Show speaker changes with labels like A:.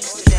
A: next.